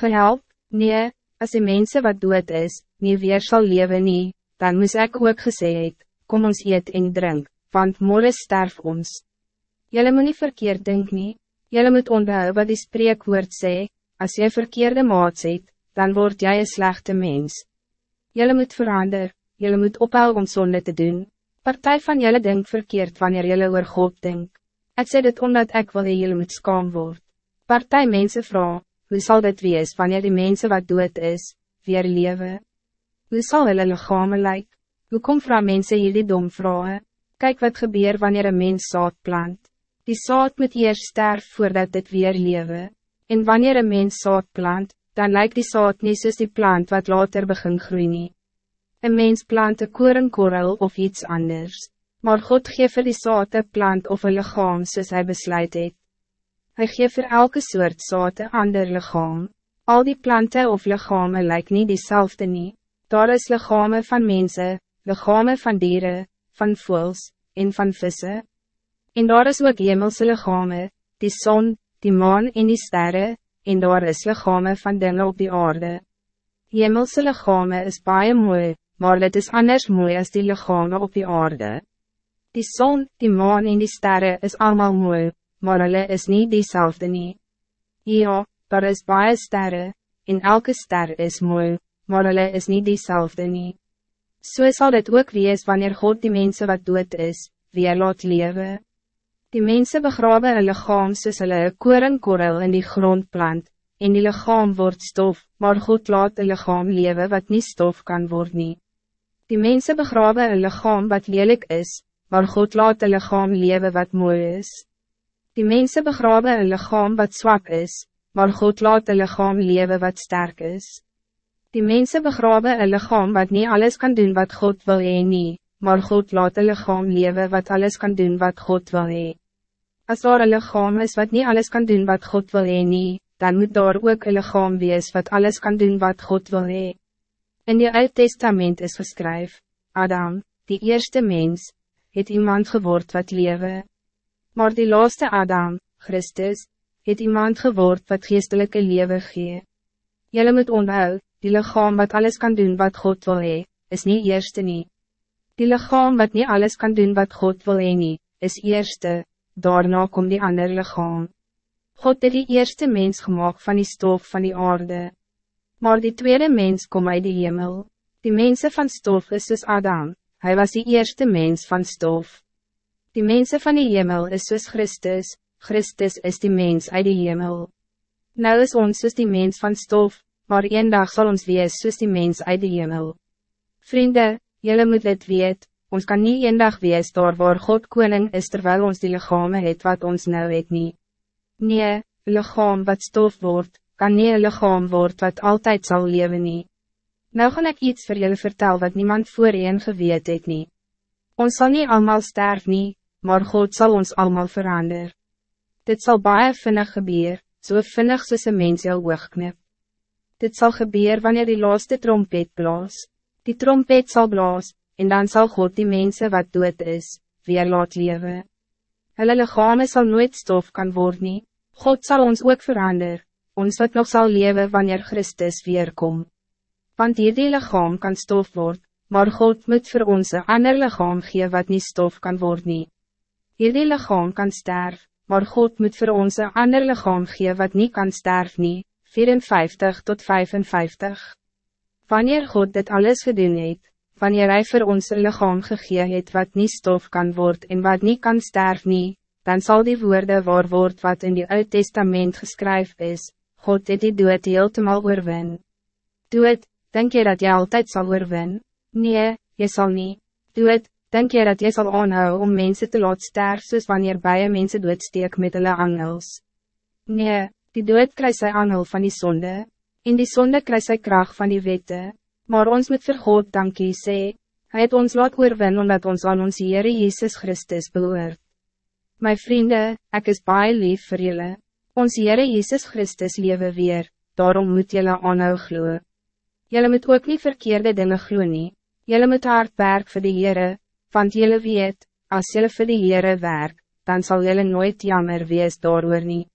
Gehelp, nee, als die mensen wat doet is, nie weer zal leven nie, dan moes ik ook gesê het, kom ons eet en drink, want morgen sterf ons. Jelle moet nie verkeerd denk nie, jelle moet onthou wat die spreekwoord sê, als jy verkeerde maat zet, dan word jij een slechte mens. Jelle moet verander, jelle moet ophou om zonde te doen. Partij van jelle denkt verkeerd wanneer jelle oor God denk. Ik sê dit omdat ik wil jelle moet skaam word. Partij mensen vrouw, hoe zal dit wees wanneer die mensen wat doet is, weer leven? Hoe zal hulle lichame lyk? Hoe kom vrouw mense hierdie dom vrae? Kijk wat gebeur wanneer een mens zaad plant. Die zaad moet eerst sterf voordat dit weer lewe. En wanneer een mens zaad plant, dan lijkt die zaad niet soos die plant wat later begin groeien. nie. Een mens plant een korenkorrel of iets anders. Maar God geeft vir die zaad een plant of een lichaam soos hy besluit het. Hy geeft vir elke soort zaad een ander lichaam. Al die planten of lichamen lijken niet diezelfde niet. Daar is lichamen van mensen, lichamen van dieren, van voels, en van vissen. En daar is ook hemelse lichamen, die zon, die maan en die sterren, en daar is lichamen van dingen op die aarde. Hemelse lichamen is baie mooi, maar het is anders mooi als die lichamen op die aarde. Die zon, die maan en die sterren is allemaal mooi, maar hulle is niet diezelfde nie. Ja, daar is baie sterren, en elke ster is mooi, maar hulle is niet diezelfde nie. So sal dit ook wees wanneer God die mensen wat dood is, weer laat lewe. Die mensen begrawe een lichaam soos hulle een koringkorrel in die grond plant, en die lichaam wordt stof, maar God laat een lichaam lewe wat niet stof kan worden. Die mensen begrawe een lichaam wat lelijk is, maar God laat een lichaam lewe wat mooi is. Die mensen begrawe een lichaam wat zwak is, maar God laat een lichaam lewe wat sterk is. Die mensen begraven een lichaam wat niet alles kan doen wat God wil hee nie, maar God laat een lichaam leven wat alles kan doen wat God wil hee. As daar een lichaam is wat niet alles kan doen wat God wil hee nie, dan moet daar ook een lichaam wees wat alles kan doen wat God wil hee. In die Oud Testament is geskryf, Adam, die eerste mens, het iemand geword wat lewe. Maar die laaste Adam, Christus, het iemand geword wat geestelijke lewe gee. Jelle moet onthou, die lichaam wat alles kan doen wat God wil hee, is niet eerste nie. Die lichaam wat niet alles kan doen wat God wil hee nie, is eerste, daarna kom die ander lichaam. God het die eerste mens gemaakt van die stof van die aarde. Maar die tweede mens kom uit die hemel. Die mensen van stof is soos Adam, hij was die eerste mens van stof. Die mensen van die hemel is soos Christus, Christus is die mens uit die hemel. Nou is ons soos die mens van stof, maar een dag zal ons wees soos die mens uit die hemel. Vrienden, jullie moet dit weet, ons kan niet een dag wees daar waar God koning is terwijl ons die lichame het wat ons nou het nie. Nee, lichaam wat stof wordt, kan nie een lichaam word wat altijd zal leven nie. Nou gaan ik iets voor jullie vertel wat niemand voor een geweet het nie. Ons zal niet allemaal sterven, nie, maar God zal ons allemaal veranderen. Dit zal baie vinnig gebeur, so vinnig soos een mens jou oogknip. Dit zal gebeuren wanneer die laaste trompet blaas. Die trompet zal blaas, en dan zal God die mensen wat dood is, weer laat leven. Hulle lichame sal nooit stof kan worden. nie. God zal ons ook veranderen, ons wat nog zal leven wanneer Christus weerkom. Want hierdie lichaam kan stof worden, maar God moet voor ons een ander lichaam gee wat niet stof kan worden. nie. Hierdie lichaam kan sterven, maar God moet voor ons een ander lichaam gee wat niet kan sterven. nie. 54 tot 55. Wanneer God dit alles gedoen het, wanneer hij voor ons een lichaam gegee het wat niet stof kan worden en wat niet kan sterven, nie, dan zal die woorden waar word wat in die Oud Testament geschreven is, God het die dood heeltemal oorwin. Het, denk je dat je altijd zal oorwin? Nee, je zal niet. Het, denk je dat je zal aanhou om mensen te laten sterven soos wanneer bij mensen doodsteek met hulle angels? Nee, Die dood kry sy angel van die zonde, en die zonde kry sy kracht van die wette, maar ons moet vir God dankie sê, hy het ons laat oorwin omdat ons aan ons Heere Jezus Christus behoort. My vrienden, ik is baie lief vir julle, ons Heere Jezus Christus lewe weer, daarom moet julle aanhou glo. Julle moet ook niet verkeerde dingen glo nie, julle moet hard werk vir die Heere, want julle weet, als julle vir die Heere werk, dan zal julle nooit jammer wees daar nie.